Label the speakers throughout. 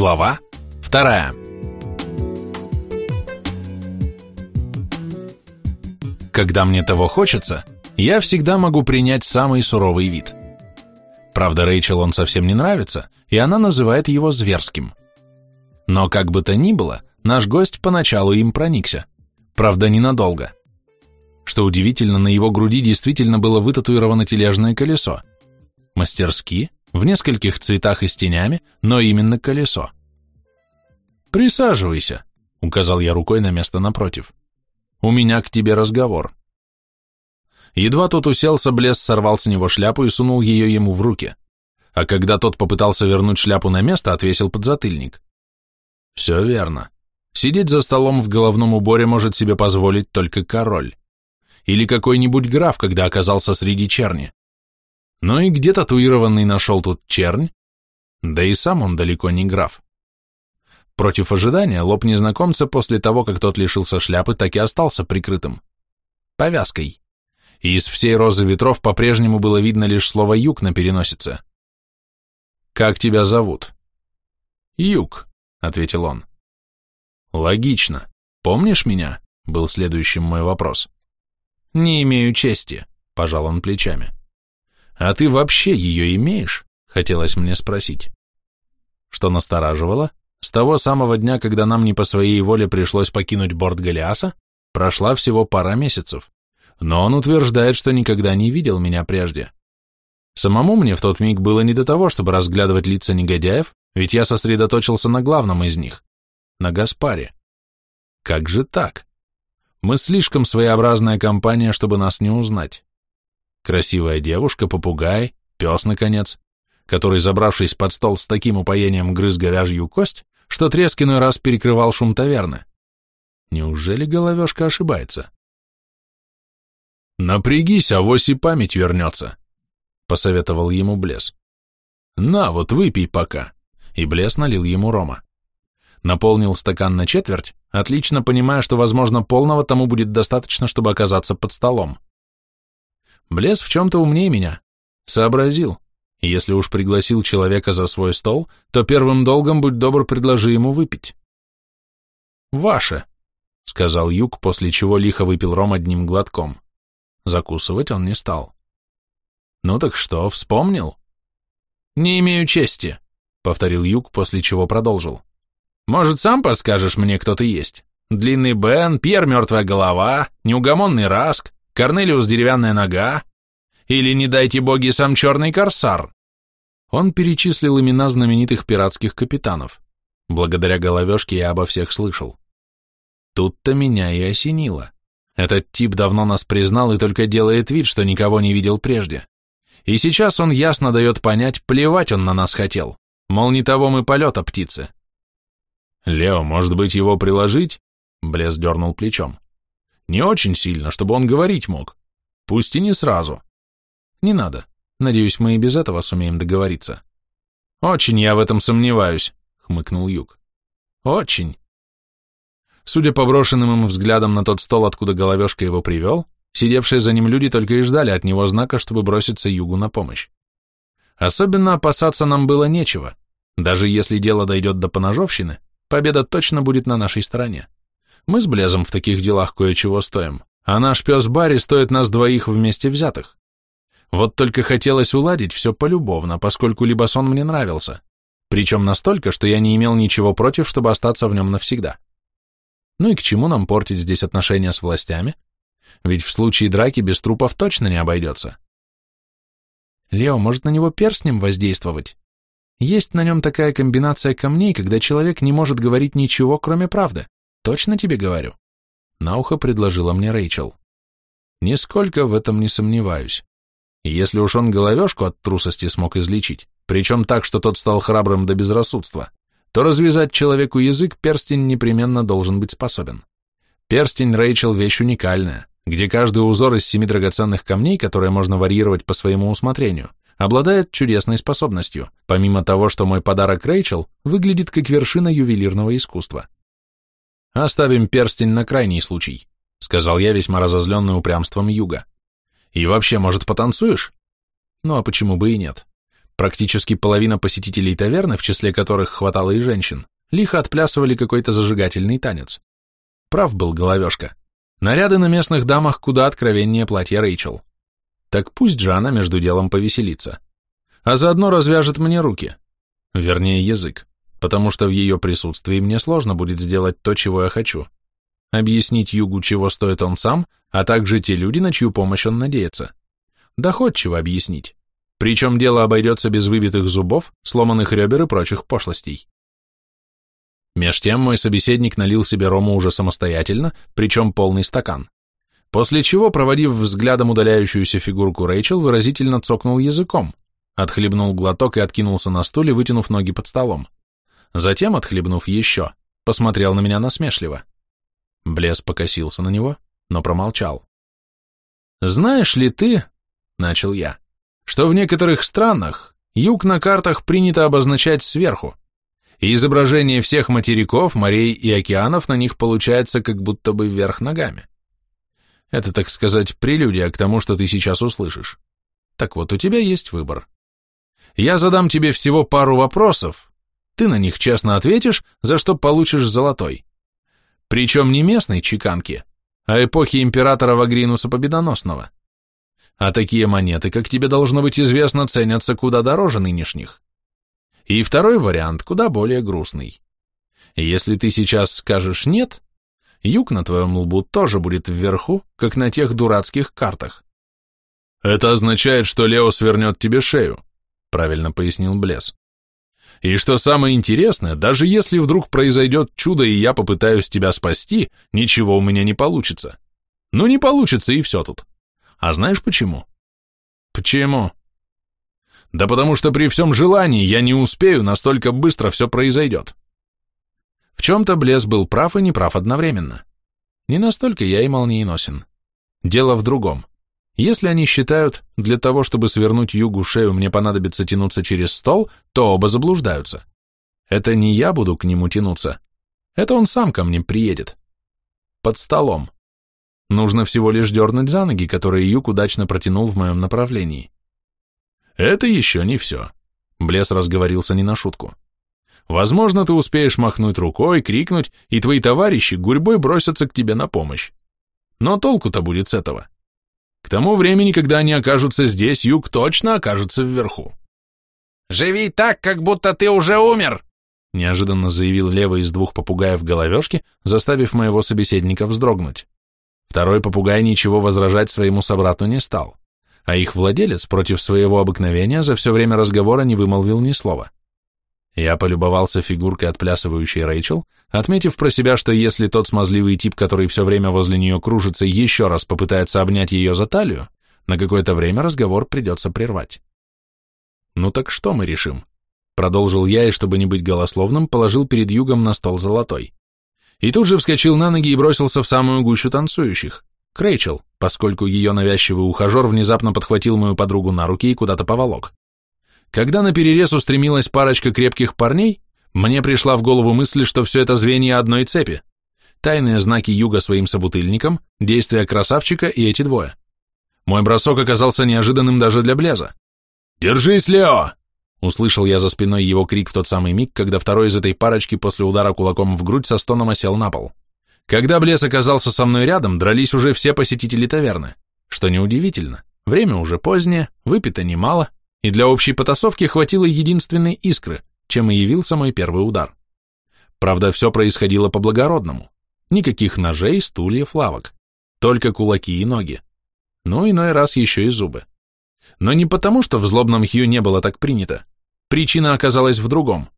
Speaker 1: Глава вторая. Когда мне того хочется, я всегда могу принять самый суровый вид. Правда, Рэйчел он совсем не нравится, и она называет его зверским. Но как бы то ни было, наш гость поначалу им проникся. Правда, ненадолго. Что удивительно, на его груди действительно было вытатуировано тележное колесо. Мастерски, в нескольких цветах и с тенями, но именно колесо. «Присаживайся», — указал я рукой на место напротив. «У меня к тебе разговор». Едва тот уселся, Блес сорвал с него шляпу и сунул ее ему в руки, а когда тот попытался вернуть шляпу на место, отвесил подзатыльник. «Все верно. Сидеть за столом в головном уборе может себе позволить только король. Или какой-нибудь граф, когда оказался среди черни. Ну и где татуированный нашел тут чернь? Да и сам он далеко не граф. Против ожидания лоб незнакомца после того, как тот лишился шляпы, так и остался прикрытым. Повязкой. И из всей розы ветров по-прежнему было видно лишь слово «юг» на переносице. «Как тебя зовут?» «Юг», — ответил он. «Логично. Помнишь меня?» — был следующим мой вопрос. «Не имею чести», — пожал он плечами. «А ты вообще ее имеешь?» — хотелось мне спросить. Что настораживало, с того самого дня, когда нам не по своей воле пришлось покинуть борт Голиаса, прошла всего пара месяцев, но он утверждает, что никогда не видел меня прежде. Самому мне в тот миг было не до того, чтобы разглядывать лица негодяев, ведь я сосредоточился на главном из них — на Гаспаре. Как же так? Мы слишком своеобразная компания, чтобы нас не узнать. Красивая девушка, попугай, пес, наконец, который, забравшись под стол с таким упоением, грыз говяжью кость, что треск иной раз перекрывал шум таверны. Неужели головешка ошибается? «Напрягись, авось и память вернется», — посоветовал ему Блес. «На, вот выпей пока», — и Блес налил ему рома. Наполнил стакан на четверть, отлично понимая, что, возможно, полного тому будет достаточно, чтобы оказаться под столом. Блес в чем-то умнее меня. Сообразил. Если уж пригласил человека за свой стол, то первым долгом, будь добр, предложи ему выпить. «Ваше», — сказал Юг, после чего лихо выпил ром одним глотком. Закусывать он не стал. «Ну так что, вспомнил?» «Не имею чести», — повторил Юг, после чего продолжил. «Может, сам подскажешь мне, кто ты есть? Длинный Бен, Пьер Мертвая Голова, Неугомонный Раск, Корнелиус Деревянная Нога или, не дайте боги, сам Черный Корсар. Он перечислил имена знаменитых пиратских капитанов. Благодаря головешке я обо всех слышал. Тут-то меня и осенило. Этот тип давно нас признал и только делает вид, что никого не видел прежде. И сейчас он ясно дает понять, плевать он на нас хотел. Мол, не того мы полета, птицы. «Лео, может быть, его приложить?» Блес дернул плечом. Не очень сильно, чтобы он говорить мог. Пусть и не сразу. Не надо. Надеюсь, мы и без этого сумеем договориться. Очень я в этом сомневаюсь, хмыкнул Юг. Очень. Судя по брошенным им взглядам на тот стол, откуда головешка его привел, сидевшие за ним люди только и ждали от него знака, чтобы броситься Югу на помощь. Особенно опасаться нам было нечего. Даже если дело дойдет до поножовщины, победа точно будет на нашей стороне. Мы с Блезом в таких делах кое-чего стоим, а наш пес Барри стоит нас двоих вместе взятых. Вот только хотелось уладить все полюбовно, поскольку Либасон мне нравился, причем настолько, что я не имел ничего против, чтобы остаться в нем навсегда. Ну и к чему нам портить здесь отношения с властями? Ведь в случае драки без трупов точно не обойдется. Лео, может на него перстнем воздействовать? Есть на нем такая комбинация камней, когда человек не может говорить ничего, кроме правды. Точно тебе говорю? На ухо предложила мне Рэйчел. Нисколько в этом не сомневаюсь. Если уж он головешку от трусости смог излечить, причем так, что тот стал храбрым до безрассудства, то развязать человеку язык перстень непременно должен быть способен. Перстень Рэйчел вещь уникальная, где каждый узор из семи драгоценных камней, которые можно варьировать по своему усмотрению, обладает чудесной способностью, помимо того, что мой подарок Рэйчел выглядит как вершина ювелирного искусства. «Оставим перстень на крайний случай», — сказал я, весьма разозленный упрямством юга. «И вообще, может, потанцуешь?» «Ну а почему бы и нет? Практически половина посетителей таверны, в числе которых хватало и женщин, лихо отплясывали какой-то зажигательный танец. Прав был головешка. Наряды на местных дамах куда откровеннее платья Рэйчел. Так пусть же она между делом повеселится. А заодно развяжет мне руки. Вернее, язык. Потому что в ее присутствии мне сложно будет сделать то, чего я хочу. Объяснить Югу, чего стоит он сам, а также те люди, на чью помощь он надеется. Доходчиво объяснить. Причем дело обойдется без выбитых зубов, сломанных ребер и прочих пошлостей. Меж тем мой собеседник налил себе рому уже самостоятельно, причем полный стакан. После чего, проводив взглядом удаляющуюся фигурку Рэйчел, выразительно цокнул языком, отхлебнул глоток и откинулся на стуле, вытянув ноги под столом. Затем, отхлебнув еще, посмотрел на меня насмешливо. Блес покосился на него, но промолчал. «Знаешь ли ты, — начал я, что в некоторых странах юг на картах принято обозначать сверху, и изображение всех материков, морей и океанов на них получается как будто бы вверх ногами. Это, так сказать, прелюдия к тому, что ты сейчас услышишь. Так вот, у тебя есть выбор. Я задам тебе всего пару вопросов, ты на них честно ответишь, за что получишь золотой. Причем не местной чеканки, а эпохи императора Вагринуса Победоносного. А такие монеты, как тебе должно быть известно, ценятся куда дороже нынешних. И второй вариант куда более грустный. Если ты сейчас скажешь «нет», юг на твоем лбу тоже будет вверху, как на тех дурацких картах. Это означает, что Лео свернет тебе шею, правильно пояснил Блес. И что самое интересное, даже если вдруг произойдет чудо, и я попытаюсь тебя спасти, ничего у меня не получится. Ну не получится, и все тут. А знаешь почему? Почему? Да потому что при всем желании я не успею, настолько быстро все произойдет. В чем-то Блес был прав и неправ одновременно. Не настолько я и молниеносен. Дело в другом. Если они считают, для того, чтобы свернуть югу шею, мне понадобится тянуться через стол, то оба заблуждаются. Это не я буду к нему тянуться. Это он сам ко мне приедет. Под столом. Нужно всего лишь дернуть за ноги, которые Юг удачно протянул в моем направлении. Это еще не все. Блес разговорился не на шутку. Возможно, ты успеешь махнуть рукой, крикнуть, и твои товарищи гурьбой бросятся к тебе на помощь. Но толку-то будет с этого. К тому времени, когда они окажутся здесь, Юг точно окажется вверху.
Speaker 2: «Живи так, как будто ты уже умер!»
Speaker 1: неожиданно заявил левый из двух попугаев головешки, заставив моего собеседника вздрогнуть. Второй попугай ничего возражать своему собрату не стал, а их владелец против своего обыкновения за все время разговора не вымолвил ни слова. Я полюбовался фигуркой отплясывающей Рэйчел, отметив про себя, что если тот смазливый тип, который все время возле нее кружится, еще раз попытается обнять ее за талию, на какое-то время разговор придется прервать. «Ну так что мы решим?» Продолжил я, и чтобы не быть голословным, положил перед югом на стол золотой и тут же вскочил на ноги и бросился в самую гущу танцующих, к Рэйчел, поскольку ее навязчивый ухажер внезапно подхватил мою подругу на руки и куда-то поволок. Когда на перерез устремилась парочка крепких парней, мне пришла в голову мысль, что все это звенья одной цепи. Тайные знаки юга своим собутыльникам, действия красавчика и эти двое. Мой бросок оказался неожиданным даже для Блеза. «Держись, Лео!» Услышал я за спиной его крик в тот самый миг, когда второй из этой парочки после удара кулаком в грудь со стоном осел на пол. Когда Блес оказался со мной рядом, дрались уже все посетители таверны. Что неудивительно, время уже позднее, выпито немало, и для общей потасовки хватило единственной искры, чем и явился мой первый удар. Правда, все происходило по-благородному. Никаких ножей, стульев, лавок. Только кулаки и ноги. Ну, иной раз еще и зубы. Но не потому, что в злобном Хью не было так принято. Причина оказалась в другом.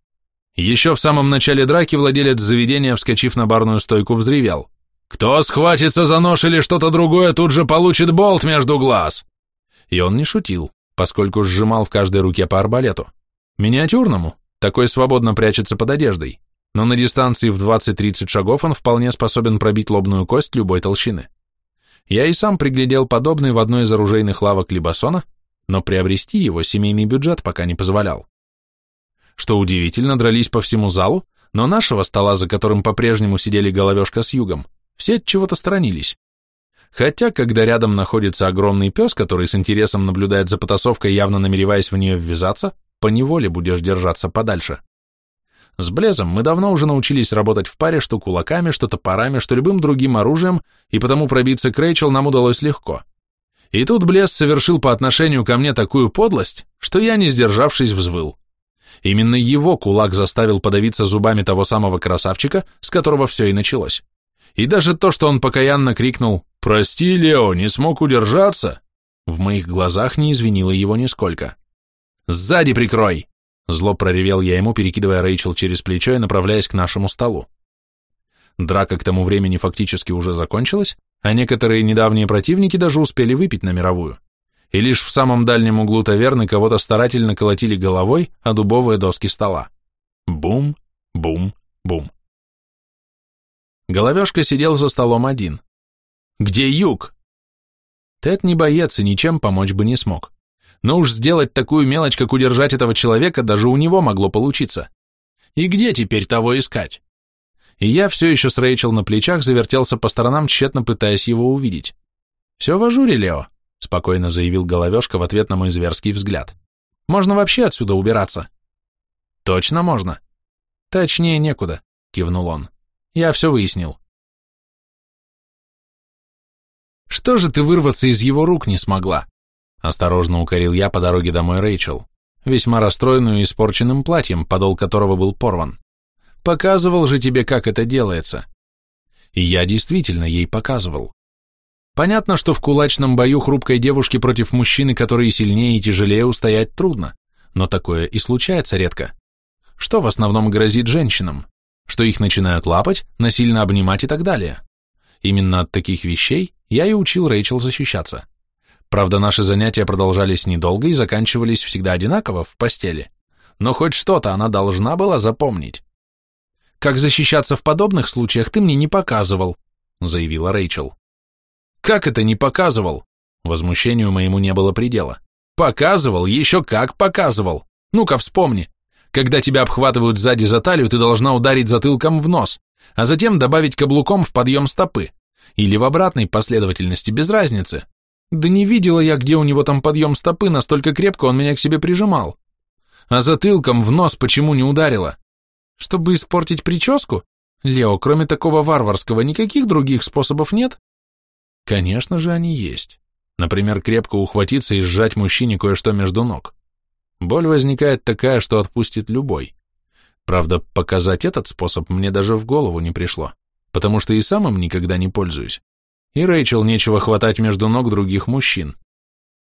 Speaker 1: Еще в самом начале драки владелец заведения, вскочив на барную стойку, взревел. «Кто схватится за нож или что-то другое, тут же получит болт между глаз!» И он не шутил, поскольку сжимал в каждой руке по арбалету. Миниатюрному, такой свободно прячется под одеждой, но на дистанции в 20-30 шагов он вполне способен пробить лобную кость любой толщины. Я и сам приглядел подобный в одной из оружейных лавок Либасона, но приобрести его семейный бюджет пока не позволял. Что удивительно, дрались по всему залу, но нашего стола, за которым по-прежнему сидели головешка с югом, все от чего-то сторонились. Хотя, когда рядом находится огромный пес, который с интересом наблюдает за потасовкой, явно намереваясь в нее ввязаться, поневоле будешь держаться подальше. С Блезом мы давно уже научились работать в паре что кулаками, что топорами, что любым другим оружием, и потому пробиться к Рэйчел нам удалось легко. И тут Блез совершил по отношению ко мне такую подлость, что я, не сдержавшись, взвыл. Именно его кулак заставил подавиться зубами того самого красавчика, с которого все и началось. И даже то, что он покаянно крикнул «Прости, Лео, не смог удержаться», в моих глазах не извинило его нисколько. «Сзади прикрой!» Зло проревел я ему, перекидывая Рэйчел через плечо и направляясь к нашему столу. Драка к тому времени фактически уже закончилась, а некоторые недавние противники даже успели выпить на мировую. И лишь в самом дальнем углу таверны кого-то старательно колотили головой о дубовые доски стола. Бум, бум, бум. Головешка сидел за столом один. «Где юг?» Тед не боец и ничем помочь бы не смог. Но уж сделать такую мелочь, как удержать этого человека, даже у него могло получиться. И где теперь того искать? И я все еще с Рэйчел на плечах завертелся по сторонам, тщетно пытаясь его увидеть. «Все в ажуре, Лео», — спокойно заявил Головешка в ответ на мой зверский взгляд. «Можно вообще отсюда убираться». «Точно можно?» «Точнее некуда», — кивнул он. «Я все выяснил». «Что же ты вырваться из его рук не смогла?» Осторожно укорил я по дороге домой Рэйчел, весьма расстроенную испорченным платьем, подол которого был порван. Показывал же тебе, как это делается. И я действительно ей показывал. Понятно, что в кулачном бою хрупкой девушке против мужчины, который сильнее и тяжелее, устоять трудно, но такое и случается редко. Что в основном грозит женщинам? Что их начинают лапать, насильно обнимать и так далее. Именно от таких вещей я и учил Рэйчел защищаться. Правда, наши занятия продолжались недолго и заканчивались всегда одинаково в постели. Но хоть что-то она должна была запомнить. «Как защищаться в подобных случаях ты мне не показывал», заявила Рэйчел. «Как это не показывал?» Возмущению моему не было предела. «Показывал, еще как показывал! Ну-ка вспомни. Когда тебя обхватывают сзади за талию, ты должна ударить затылком в нос, а затем добавить каблуком в подъем стопы. Или в обратной последовательности, без разницы. Да не видела я, где у него там подъем стопы, настолько крепко он меня к себе прижимал. А затылком в нос почему не ударила? Чтобы испортить прическу? Лео, кроме такого варварского, никаких других способов нет? Конечно же, они есть. Например, крепко ухватиться и сжать мужчине кое-что между ног. Боль возникает такая, что отпустит любой. Правда, показать этот способ мне даже в голову не пришло, потому что и сам им никогда не пользуюсь и Рэйчел нечего хватать между ног других мужчин.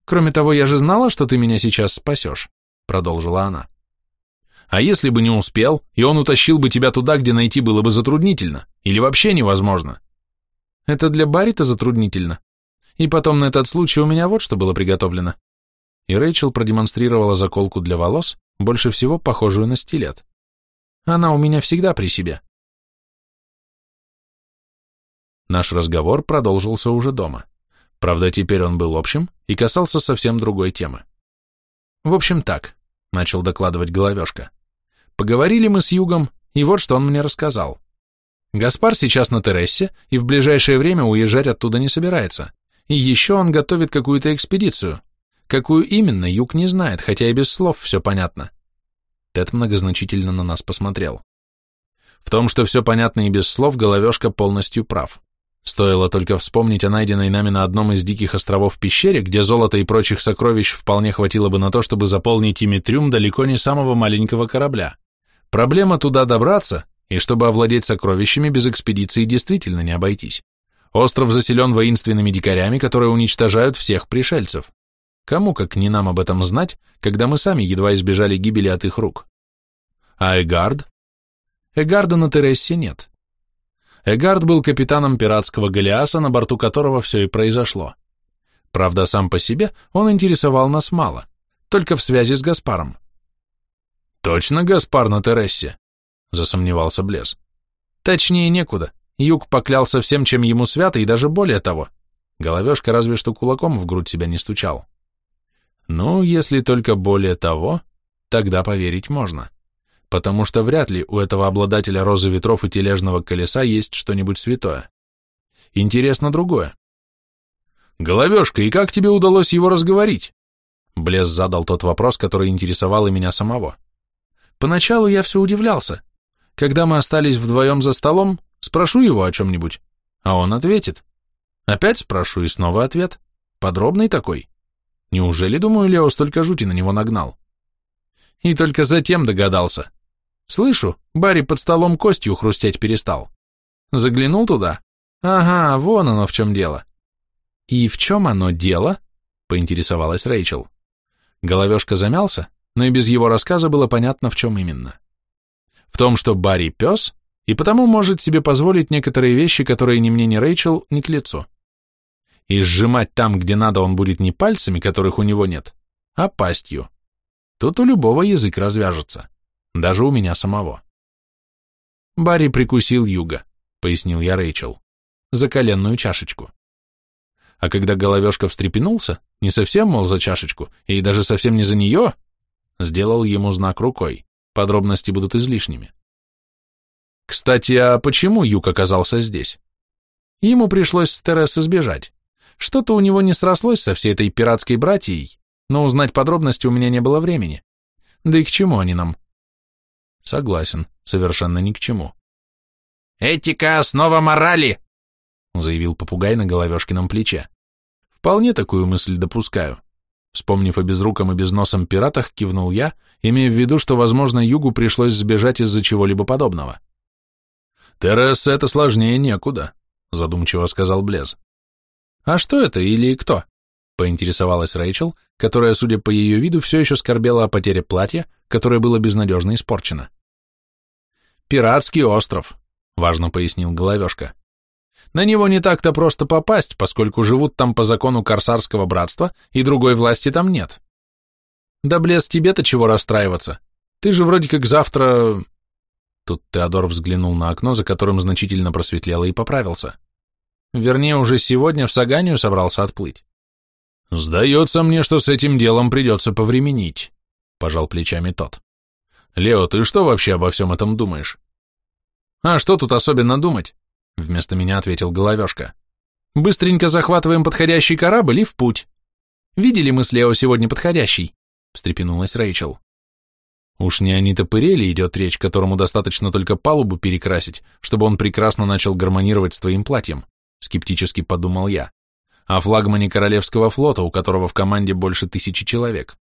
Speaker 1: «Кроме того, я же знала, что ты меня сейчас спасешь», — продолжила она. «А если бы не успел, и он утащил бы тебя туда, где найти было бы затруднительно, или вообще невозможно?» «Это для Баррита затруднительно. И потом на этот случай у меня вот что было приготовлено». И Рэйчел продемонстрировала заколку для волос, больше всего похожую на стилет. «Она у меня всегда при себе». Наш разговор продолжился уже дома. Правда, теперь он был общим и касался совсем другой темы. В общем так, начал докладывать Головешка. Поговорили мы с Югом, и вот что он мне рассказал. Гаспар сейчас на Терессе и в ближайшее время уезжать оттуда не собирается. И еще он готовит какую-то экспедицию. Какую именно, Юг не знает, хотя и без слов все понятно. Тед многозначительно на нас посмотрел. В том, что все понятно и без слов, Головешка полностью прав. Стоило только вспомнить о найденной нами на одном из диких островов пещере, где золота и прочих сокровищ вполне хватило бы на то, чтобы заполнить ими трюм далеко не самого маленького корабля. Проблема туда добраться, и чтобы овладеть сокровищами, без экспедиции действительно не обойтись. Остров заселен воинственными дикарями, которые уничтожают всех пришельцев. Кому, как не нам об этом знать, когда мы сами едва избежали гибели от их рук? А Эгард? Эгарда на Терессе нет. Эгард был капитаном пиратского Голиаса, на борту которого все и произошло. Правда, сам по себе он интересовал нас мало, только в связи с Гаспаром. «Точно Гаспар на Терессе?» — засомневался Блес. «Точнее некуда. Юг поклялся всем, чем ему свято, и даже более того. Головешка разве что кулаком в грудь себя не стучал. Ну, если только более того, тогда поверить можно потому что вряд ли у этого обладателя розы ветров и тележного колеса есть что-нибудь святое. Интересно другое. Головешка, и как тебе удалось его разговорить? Блес задал тот вопрос, который интересовал и меня самого. Поначалу я все удивлялся. Когда мы остались вдвоем за столом, спрошу его о чем-нибудь, а он ответит. Опять спрошу и снова ответ. Подробный такой. Неужели, думаю, Лео столько жути на него нагнал? И только затем догадался. Слышу, Барри под столом костью хрустеть перестал. Заглянул туда. Ага, вон оно в чем дело. И в чем оно дело? Поинтересовалась Рэйчел. Головешка замялся, но и без его рассказа было понятно, в чем именно. В том, что Барри пес, и потому может себе позволить некоторые вещи, которые ни мне, ни Рэйчел, ни к лицу. И сжимать там, где надо, он будет не пальцами, которых у него нет, а пастью. Тут у любого язык развяжется, даже у меня самого. Барри прикусил юга, пояснил я Рэйчел, за коленную чашечку. А когда головешка встрепенулся, не совсем, мол, за чашечку, и даже совсем не за нее, сделал ему знак рукой, подробности будут излишними. Кстати, а почему Юг оказался здесь? Ему пришлось с Терес сбежать. Что-то у него не срослось со всей этой пиратской братьей, но узнать подробности у меня не было времени. Да и к чему они нам? Согласен, совершенно ни к чему.
Speaker 2: «Этика — основа морали!»
Speaker 1: — заявил попугай на головешкином плече. Вполне такую мысль допускаю. Вспомнив о безруком и безносом пиратах, кивнул я, имея в виду, что, возможно, Югу пришлось сбежать из-за чего-либо подобного. «Террес, это сложнее некуда», — задумчиво сказал Блез. «А что это или кто?» — поинтересовалась Рэйчел, которая, судя по ее виду, все еще скорбела о потере платья, которое было безнадежно испорчено. «Пиратский остров», — важно пояснил Головешка. «На него не так-то просто попасть, поскольку живут там по закону Корсарского братства, и другой власти там нет. Да, Блез, тебе-то чего расстраиваться? Ты же вроде как завтра...» Тут Теодор взглянул на окно, за которым значительно просветлело, и поправился. Вернее, уже сегодня в Саганию собрался отплыть. «Сдается мне, что с этим делом придется повременить», — пожал плечами тот. «Лео, ты что вообще обо всем этом думаешь?» «А что тут особенно думать?» — вместо меня ответил Головешка. «Быстренько захватываем подходящий корабль и в путь. Видели мы с Лео сегодня подходящий?» — встрепенулась Рэйчел. Уж не о нетопыреле идет речь, которому достаточно только палубу перекрасить, чтобы он прекрасно начал гармонировать с твоим платьем, скептически подумал я, о флагмане Королевского флота, у которого в команде больше тысячи человек.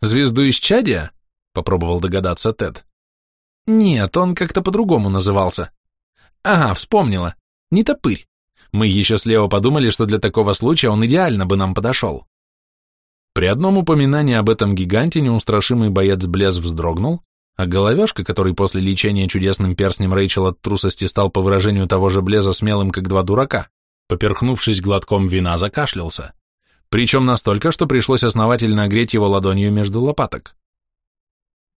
Speaker 1: Звезду из Чадия? Попробовал догадаться Тед. Нет, он как-то по-другому назывался. Ага, вспомнила. Нетопырь. Мы еще слева подумали, что для такого случая он идеально бы нам подошел. При одном упоминании об этом гиганте неустрашимый боец Блез вздрогнул, а головешка, который после лечения чудесным перстнем Рэйчел от трусости стал по выражению того же Блеза смелым, как два дурака, поперхнувшись глотком вина, закашлялся. Причем настолько, что пришлось основательно огреть его ладонью между лопаток.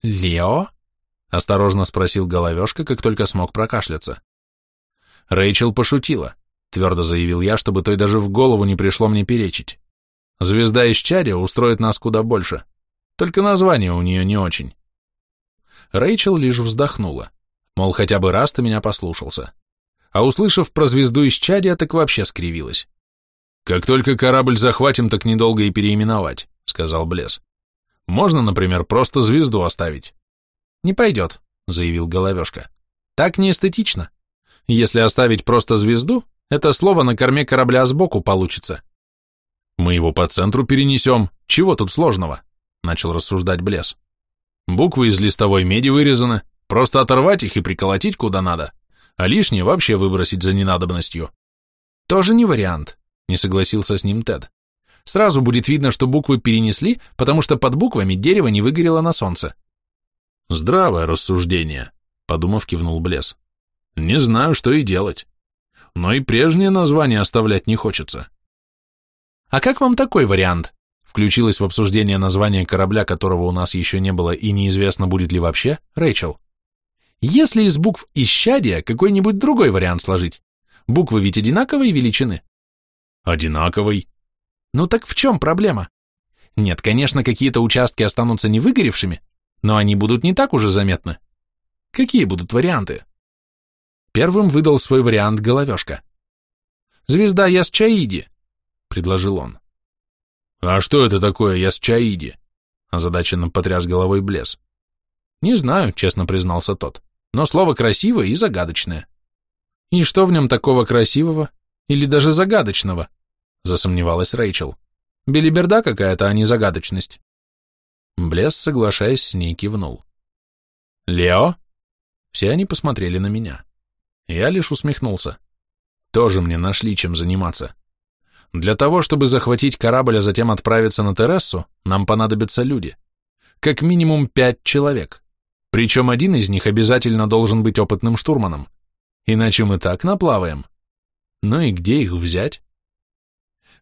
Speaker 1: «Лео?» — осторожно спросил головешка, как только смог прокашляться. Рэйчел пошутила, твердо заявил я, чтобы той даже в голову не пришло мне перечить. Звезда из Чади устроит нас куда больше. Только название у нее не очень. Рэйчел лишь вздохнула. Мол, хотя бы раз ты меня послушался. А услышав про звезду из Чадия, так вообще скривилась. «Как только корабль захватим, так недолго и переименовать», — сказал Блес. «Можно, например, просто звезду оставить». «Не пойдет», — заявил Головешка. «Так не эстетично. Если оставить просто звезду, это слово на корме корабля сбоку получится. Мы его по центру перенесем. Чего тут сложного? Начал рассуждать Блес. Буквы из листовой меди вырезаны. Просто оторвать их и приколотить куда надо. А лишнее вообще выбросить за ненадобностью. Тоже не вариант, не согласился с ним Тед. Сразу будет видно, что буквы перенесли, потому что под буквами дерево не выгорело на солнце. Здравое рассуждение, подумав, кивнул Блес. Не знаю, что и делать. Но и прежнее название оставлять не хочется. А как вам такой вариант? Включилась в обсуждение название корабля, которого у нас еще не было и неизвестно, будет ли вообще, Рэйчел. Если из букв исчадия какой-нибудь другой вариант сложить? Буквы ведь одинаковой величины. Одинаковой. Ну так в чем проблема? Нет, конечно, какие-то участки останутся не выгоревшими, но они будут не так уже заметны. Какие будут варианты? Первым выдал свой вариант головешка. Звезда Ясчаиди, предложил он. А что это такое, я с Чаиди? Озадаченно потряс головой Блес.
Speaker 3: Не знаю, честно признался тот, но слово красивое и загадочное. И что в нем такого красивого или даже загадочного? Засомневалась Рэйчел. Белиберда какая-то, а не загадочность.
Speaker 1: Блес, соглашаясь с ней, кивнул. «Лео?» Все они посмотрели на меня. Я лишь усмехнулся. Тоже мне нашли чем заниматься. Для того, чтобы захватить корабль, а затем отправиться на Терессу, нам понадобятся люди. Как минимум пять человек. Причем один из них обязательно должен быть опытным штурманом. Иначе мы так наплаваем. Ну и где их взять?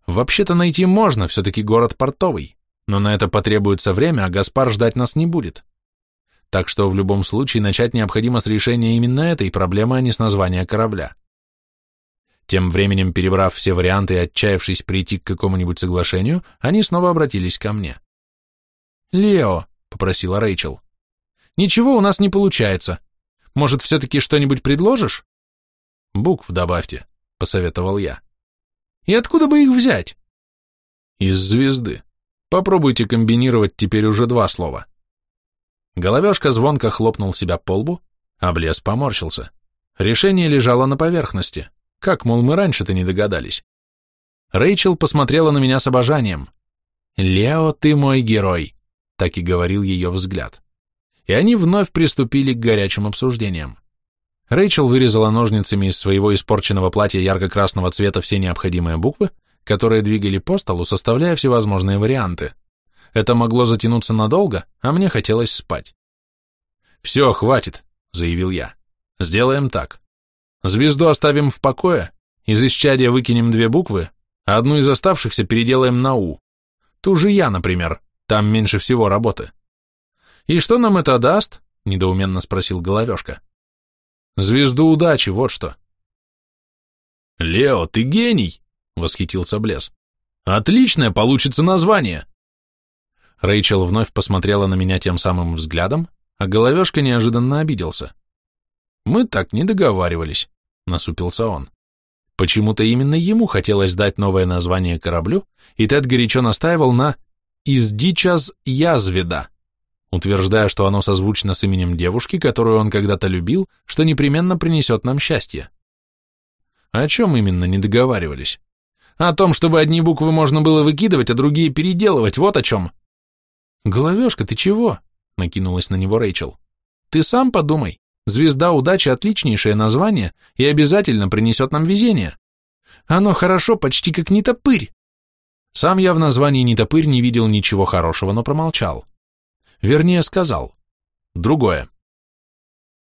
Speaker 1: Вообще-то найти можно, все-таки город портовый, но на это потребуется время, а Гаспар ждать нас не будет. Так что в любом случае начать необходимо с решения именно этой проблемы, а не с названия корабля. Тем временем, перебрав все варианты и отчаявшись прийти к какому-нибудь соглашению, они снова обратились ко мне.
Speaker 3: «Лео», — попросила Рэйчел, — «ничего у нас не получается. Может, все-таки что-нибудь предложишь?»
Speaker 1: «Букв добавьте», — посоветовал я.
Speaker 3: «И откуда бы их взять?»
Speaker 1: «Из звезды. Попробуйте комбинировать теперь уже два слова». Головешка звонко хлопнул себя по лбу, а Блес поморщился. Решение лежало на поверхности. Как, мол, мы раньше-то не догадались? Рэйчел посмотрела на меня с обожанием. «Лео, ты мой герой», — так и говорил ее взгляд. И они вновь приступили к горячим обсуждениям. Рэйчел вырезала ножницами из своего испорченного платья ярко-красного цвета все необходимые буквы, которые двигали по столу, составляя всевозможные варианты. Это могло затянуться надолго, а мне хотелось спать. «Все, хватит», — заявил я. «Сделаем так. Звезду оставим в покое, из исчадия выкинем две буквы, а одну из оставшихся переделаем на «У». Ту же я, например, там меньше всего работы. «И что нам это даст?» — недоуменно спросил Головешка. «Звезду удачи, вот что». «Лео, ты гений!» — восхитился Блес. «Отличное получится название!» Рэйчел вновь посмотрела на меня тем самым взглядом, а Головешка неожиданно обиделся. Мы так не договаривались, насупился он. Почему-то именно ему хотелось дать новое название кораблю, и Тед горячо настаивал на «Издичас язведа», утверждая, что оно созвучно с именем девушки, которую он когда-то любил, что непременно принесет нам счастье. О чем именно не договаривались? О том, чтобы одни буквы можно было выкидывать, а другие переделывать, вот о чем. «Головешка, ты чего?» — накинулась на него Рэйчел. «Ты сам подумай. Звезда удачи – отличнейшее название и обязательно принесет нам везение. Оно хорошо почти как нетопырь. Сам я в названии нетопырь не видел ничего хорошего, но промолчал. Вернее, сказал. Другое.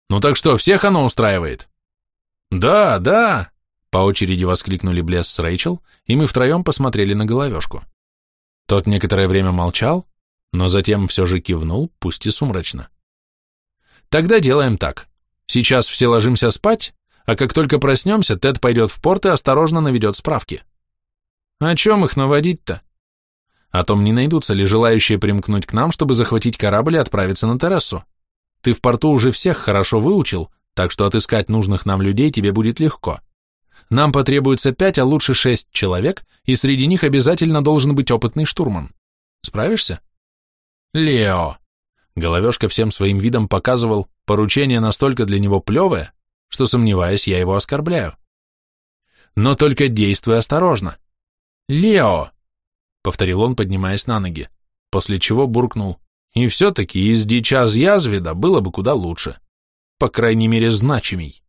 Speaker 1: Ну так что, всех оно устраивает? Да, да, по очереди воскликнули Блесс с Рэйчел, и мы втроем посмотрели на головешку. Тот некоторое время молчал, но затем все же кивнул, пусть и сумрачно. Тогда делаем так. Сейчас все ложимся спать, а как только проснемся, Тед пойдет в порт и осторожно наведет справки. О чем их наводить-то? О том, не найдутся ли желающие примкнуть к нам, чтобы захватить корабль и отправиться на террасу. Ты в порту уже всех хорошо выучил, так что отыскать нужных нам людей тебе будет легко. Нам потребуется пять, а лучше шесть человек, и среди них обязательно должен быть опытный штурман. Справишься? Лео. Головешка всем своим видом показывал, поручение настолько для него плевое, что, сомневаясь, я его оскорбляю. Но только действуй осторожно. «Лео!» — повторил он, поднимаясь на ноги, после чего буркнул. «И все-таки из дича язведа было бы куда лучше. По крайней мере, значимей».